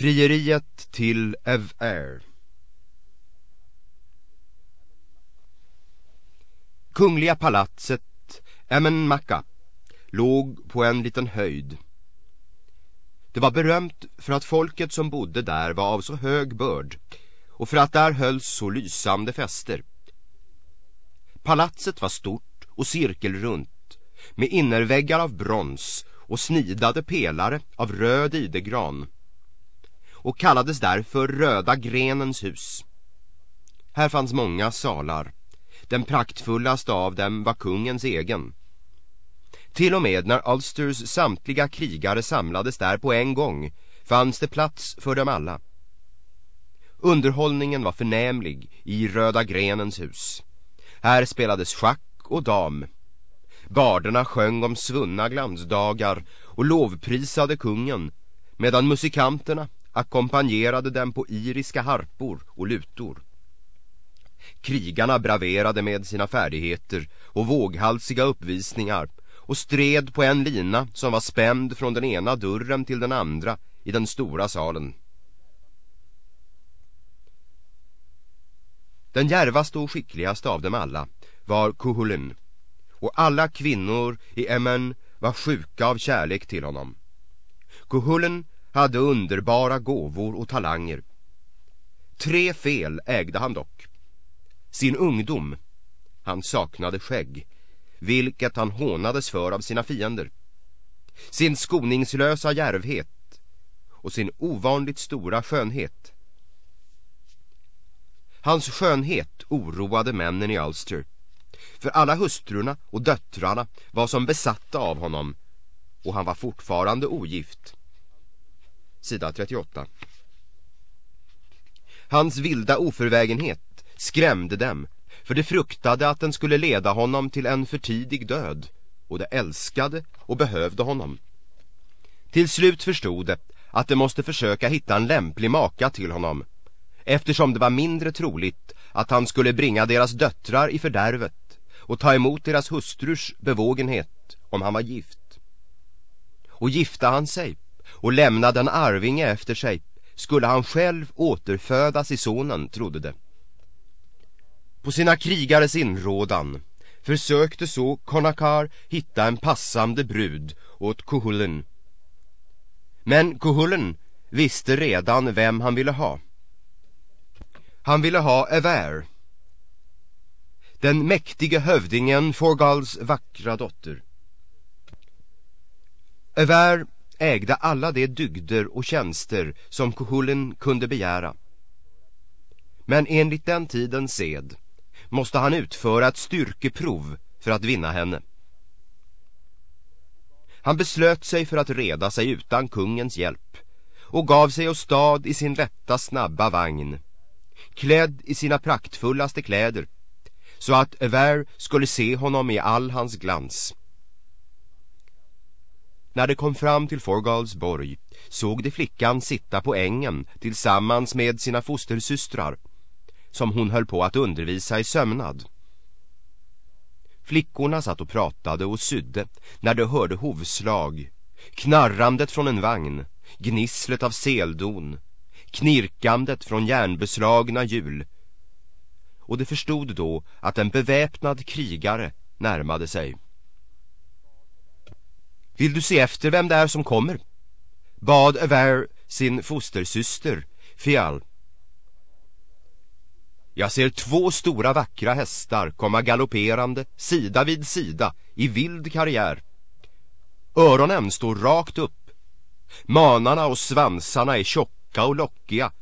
Frieriet till Evair. Kungliga palatset Emenmahka, låg på en liten höjd. Det var berömt för att folket som bodde där var av så hög börd och för att där hölls så lysande fester. Palatset var stort och cirkelrunt med innerväggar av brons och snidade pelare av röd idegran och kallades därför Röda grenens hus. Här fanns många salar. Den praktfullaste av dem var kungens egen. Till och med när Ulsters samtliga krigare samlades där på en gång fanns det plats för dem alla. Underhållningen var förnämlig i Röda grenens hus. Här spelades schack och dam. Barderna sjöng om svunna glansdagar och lovprisade kungen medan musikanterna ackompanjerade dem på iriska harpor och lutor. Krigarna braverade med sina färdigheter och våghalsiga uppvisningar och stred på en lina som var spänd från den ena dörren till den andra i den stora salen. Den järvaste och skickligaste av dem alla var Kuhulin och alla kvinnor i Emmen var sjuka av kärlek till honom. Kuhulin hade underbara gåvor och talanger. Tre fel ägde han dock. Sin ungdom, han saknade skägg, vilket han hånades för av sina fiender. Sin skoningslösa järvhet och sin ovanligt stora skönhet. Hans skönhet oroade männen i Ulster. För alla hustrurna och döttrarna var som besatta av honom och han var fortfarande ogift sida 38. Hans vilda oförvägenhet skrämde dem, för de fruktade att den skulle leda honom till en för tidig död, och de älskade och behövde honom. Till slut förstod de att de måste försöka hitta en lämplig maka till honom, eftersom det var mindre troligt att han skulle bringa deras döttrar i fördärvet och ta emot deras hustrus bevågenhet om han var gift. Och gifta han sig och lämnade en arvinge efter sig skulle han själv återfödas i sonen, trodde det. På sina krigares inrådan försökte så Konakar hitta en passande brud åt Kuhulen. Men Kuhulen visste redan vem han ville ha. Han ville ha Ever, den mäktige hövdingen Forgals vackra dotter. Ever ägde alla de dygder och tjänster som Kuhulin kunde begära. Men enligt den tidens sed måste han utföra ett styrkeprov för att vinna henne. Han beslöt sig för att reda sig utan kungens hjälp och gav sig och stad i sin lätta snabba vagn, klädd i sina praktfullaste kläder, så att Ever skulle se honom i all hans glans. När de kom fram till Forgals borg såg de flickan sitta på ängen tillsammans med sina fostersystrar som hon höll på att undervisa i sömnad. Flickorna satt och pratade och sydde när de hörde hovslag, knarrandet från en vagn, gnisslet av seldon, knirkandet från järnbeslagna hjul. Och de förstod då att en beväpnad krigare närmade sig. Vill du se efter vem det är som kommer? Bad Aver sin fostersyster, Fial. Jag ser två stora vackra hästar komma galopperande sida vid sida i vild karriär. Öronen står rakt upp. Manarna och svansarna är tjocka och lockiga.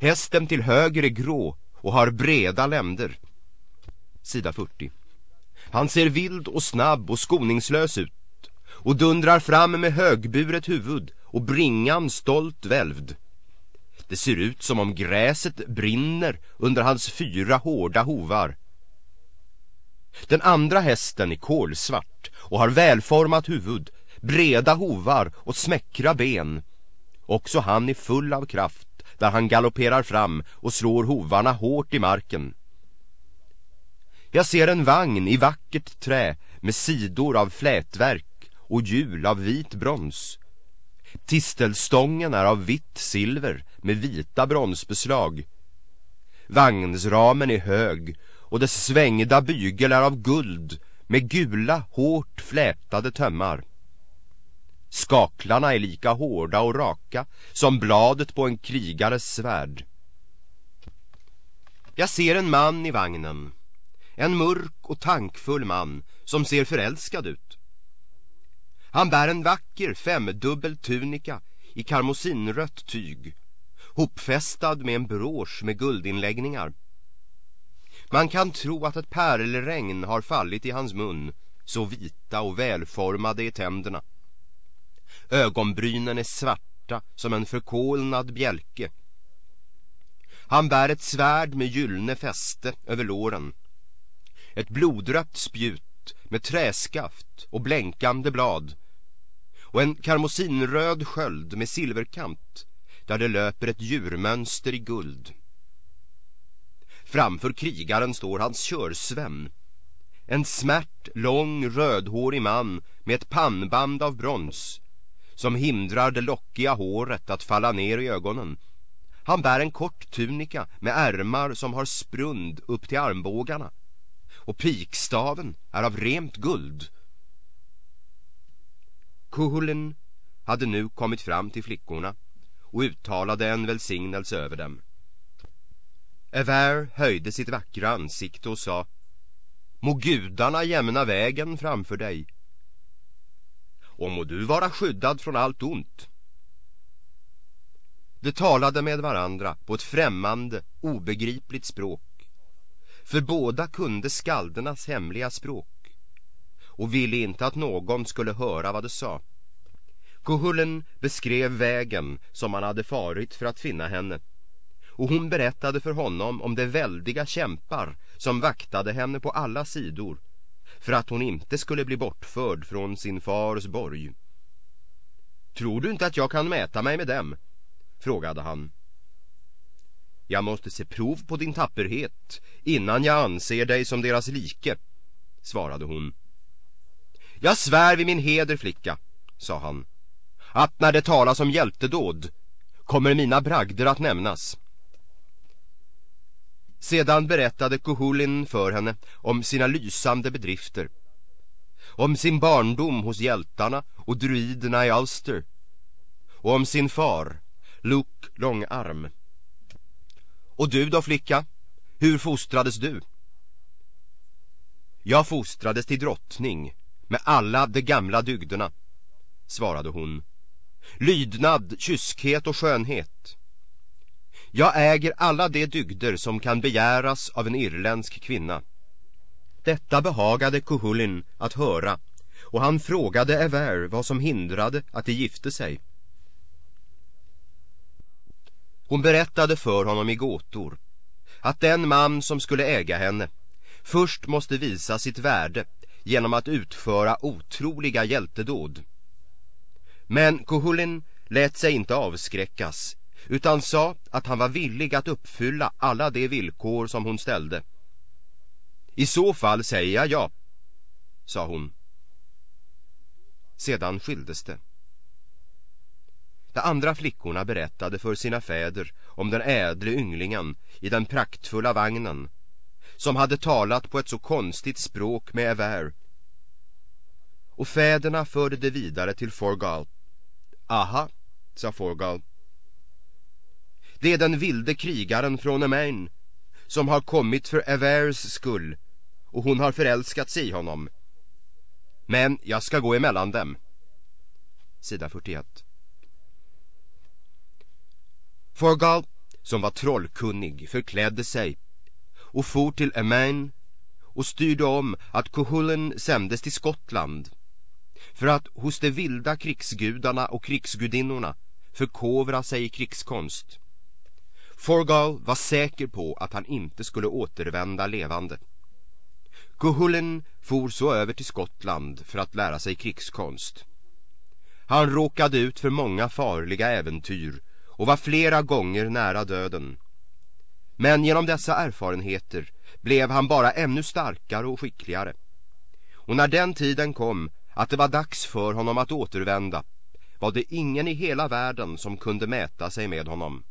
Hästen till höger är grå och har breda länder. Sida 40. Han ser vild och snabb och skoningslös ut och dundrar fram med högburet huvud och bringan stolt välvd. Det ser ut som om gräset brinner under hans fyra hårda hovar. Den andra hästen är kolsvart och har välformat huvud, breda hovar och smäckra ben. Också han är full av kraft där han galopperar fram och slår hovarna hårt i marken. Jag ser en vagn i vackert trä med sidor av flätverk och hjul av vit brons. Tistelstången är av vitt silver med vita bronsbeslag. Vagnsramen är hög och dess svängda bygel är av guld med gula, hårt flätade tömmar. Skaklarna är lika hårda och raka som bladet på en krigares svärd. Jag ser en man i vagnen. En mörk och tankfull man som ser förälskad ut. Han bär en vacker femdubbel tunika i karmosinrött tyg, hopfästad med en brosch med guldinläggningar. Man kan tro att ett pärlregn har fallit i hans mun, så vita och välformade är tänderna. Ögonbrynen är svarta som en förkolnad bjälke. Han bär ett svärd med gyllene fäste över låren. Ett blodrött spjut med träskaft och blänkande blad. Och en karmosinröd sköld med silverkant där det löper ett djurmönster i guld. Framför krigaren står hans körsvän. En smärt, lång, rödhårig man med ett pannband av brons som hindrar det lockiga håret att falla ner i ögonen. Han bär en kort tunika med ärmar som har sprund upp till armbågarna och pikstaven är av rent guld. Kuhulen hade nu kommit fram till flickorna och uttalade en välsignelse över dem. Ever höjde sitt vackra ansikte och sa Må gudarna jämna vägen framför dig och må du vara skyddad från allt ont. De talade med varandra på ett främmande, obegripligt språk. För båda kunde skaldernas hemliga språk och ville inte att någon skulle höra vad de sa. Kuhullen beskrev vägen som han hade farit för att finna henne och hon berättade för honom om de väldiga kämpar som vaktade henne på alla sidor för att hon inte skulle bli bortförd från sin fars borg. Tror du inte att jag kan mäta mig med dem? frågade han. Jag måste se prov på din tapperhet innan jag anser dig som deras like, svarade hon. Jag svär vid min heder, flicka, sa han, att när det talas om hjältedåd kommer mina bragder att nämnas. Sedan berättade Kohulin för henne om sina lysande bedrifter. Om sin barndom hos hjältarna och druiderna i Ulster. Och om sin far, Luke Långarm. Och du då flicka, hur fostrades du? Jag fostrades till drottning med alla de gamla dygderna, svarade hon. Lydnad, kyskhet och skönhet. Jag äger alla de dygder som kan begäras av en irländsk kvinna. Detta behagade Kuhulin att höra och han frågade Ever vad som hindrade att de gifte sig. Hon berättade för honom i gåtor att den man som skulle äga henne först måste visa sitt värde genom att utföra otroliga hjältedåd. Men Kohulin lät sig inte avskräckas utan sa att han var villig att uppfylla alla de villkor som hon ställde. I så fall säger jag ja, sa hon. Sedan skildes det. De andra flickorna berättade för sina fäder om den ädle ynglingen i den praktfulla vagnen som hade talat på ett så konstigt språk med Ever. Och fäderna förde det vidare till Forgal. Aha, sa Forgal. Det är den vilde krigaren från Emain som har kommit för Evers skull och hon har förälskat sig i honom. Men jag ska gå emellan dem. Sida 41. Forgal, som var trollkunnig, förklädde sig och for till Emain och styrde om att Kohullen sändes till Skottland för att hos de vilda krigsgudarna och krigsgudinnorna förkovra sig i krigskonst. Forgal var säker på att han inte skulle återvända levande. Kohullen for så över till Skottland för att lära sig krigskonst. Han råkade ut för många farliga äventyr och var flera gånger nära döden. Men genom dessa erfarenheter blev han bara ännu starkare och skickligare. Och när den tiden kom att det var dags för honom att återvända var det ingen i hela världen som kunde mäta sig med honom.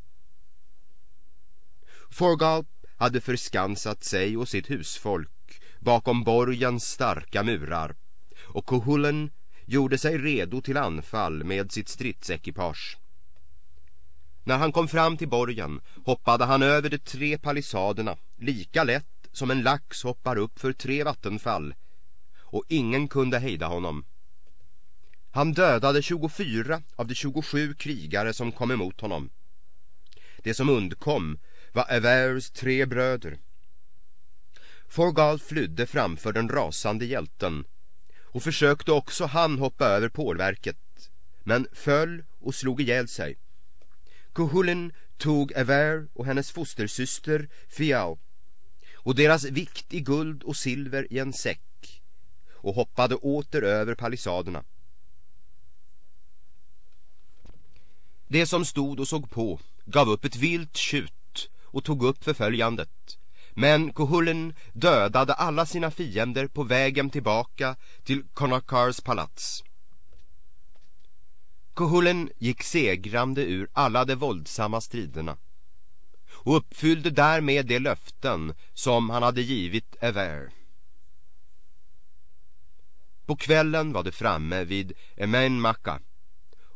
Forgalp hade förskansat sig och sitt husfolk bakom borgens starka murar och Kohullen gjorde sig redo till anfall med sitt stridsekipage. När han kom fram till borgen hoppade han över de tre palissaderna lika lätt som en lax hoppar upp för tre vattenfall och ingen kunde hejda honom. Han dödade 24 av de 27 krigare som kom emot honom. Det som undkom var Evers tre bröder. Forgal flydde framför den rasande hjälten och försökte också han hoppa över pålverket men föll och slog ihjäl sig. Kuhulin tog Ever och hennes fostersyster Fiao och deras vikt i guld och silver i en säck och hoppade åter över palissaderna. Det som stod och såg på gav upp ett vilt tjut och tog upp förföljandet. Men Kuhulin dödade alla sina fiender på vägen tillbaka till Konakars palats. Kohulen gick segrande ur alla de våldsamma striderna och uppfyllde därmed de löften som han hade givit Ever. På kvällen var det framme vid Emenmaka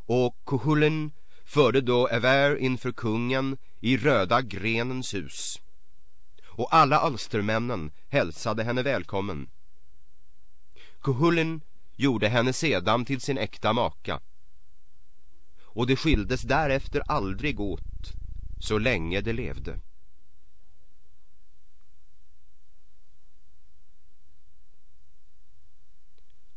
och Kohulen förde då Ever inför kungen i röda grenens hus. Och alla alstermännen hälsade henne välkommen. Kohulen gjorde henne sedan till sin äkta maka. Och det skildes därefter aldrig åt så länge det levde.